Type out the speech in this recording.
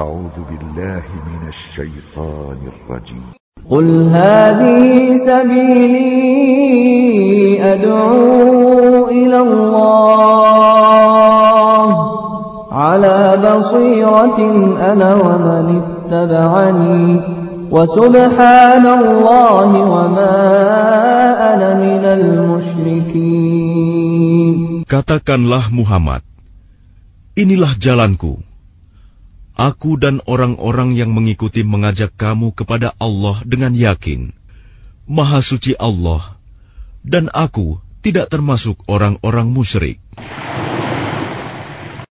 أعوذ بالله من الشيطان الرجيم. قل هذه سبيلي أدعو إلى الله. على بصيرة أنا ومن اتبعني. وسبحان الله وما أنا من المشركين. Katakanlah Muhammad, inilah jalanku. Aku dan orang-orang yang mengikuti mengajak kamu kepada Allah dengan yakin. Maha suci Allah, dan aku tidak termasuk orang-orang musyrik.